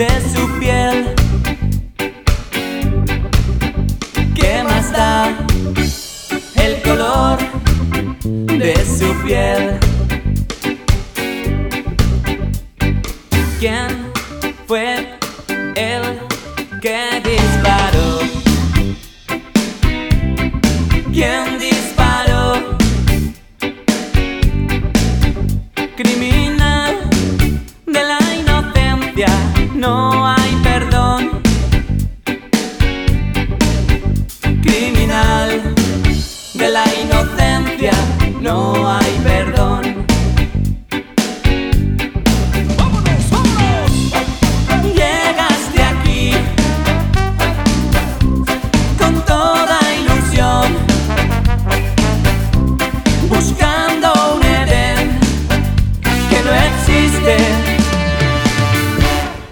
de su piel? ¿Qué más da el color de su piel? ¿Quién fue el que disparó? ¿Quién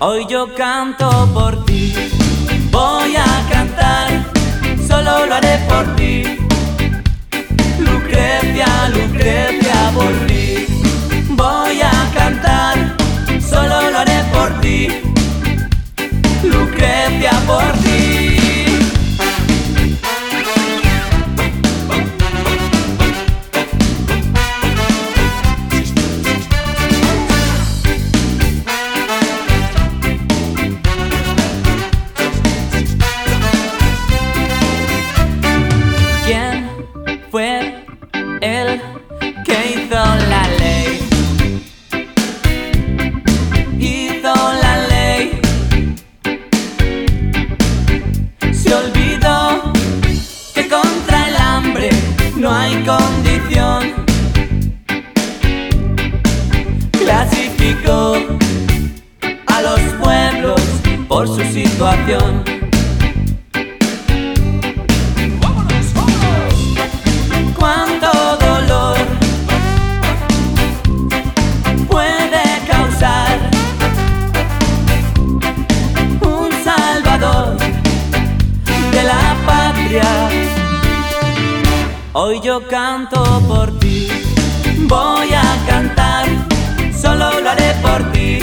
Hoy yo canto por ti, voy a cantar, solo lo haré por ti. Lucrecia, Lucrecia, por ti. Voy a cantar, solo lo haré por ti. No hay condición. Clasificó a los pueblos por su situación. Hoy yo canto por ti, voy a cantar, solo lo haré por ti.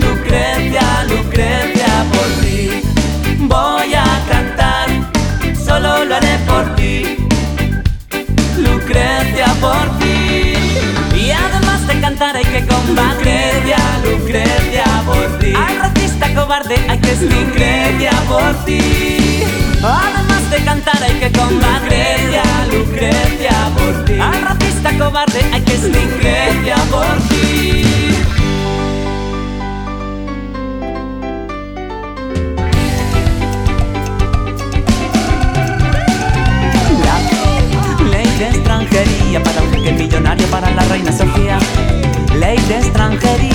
Lucrecia, Lucrecia, por ti. Voy a cantar, solo lo haré por ti. Lucrecia, por ti. Y además de cantar hay que combatir. Lucrecia, Lucrecia, por ti. Al racista cobarde hay que. Lucrecia, por ti. De cantar hay que combatir. Lucrecia, Lucrecia, por ti. Al racista cobarde hay que extinguir. Lucrecia, por ti. La ley de extranjería para el jeque millonario para la reina Sofía. Ley de extranjería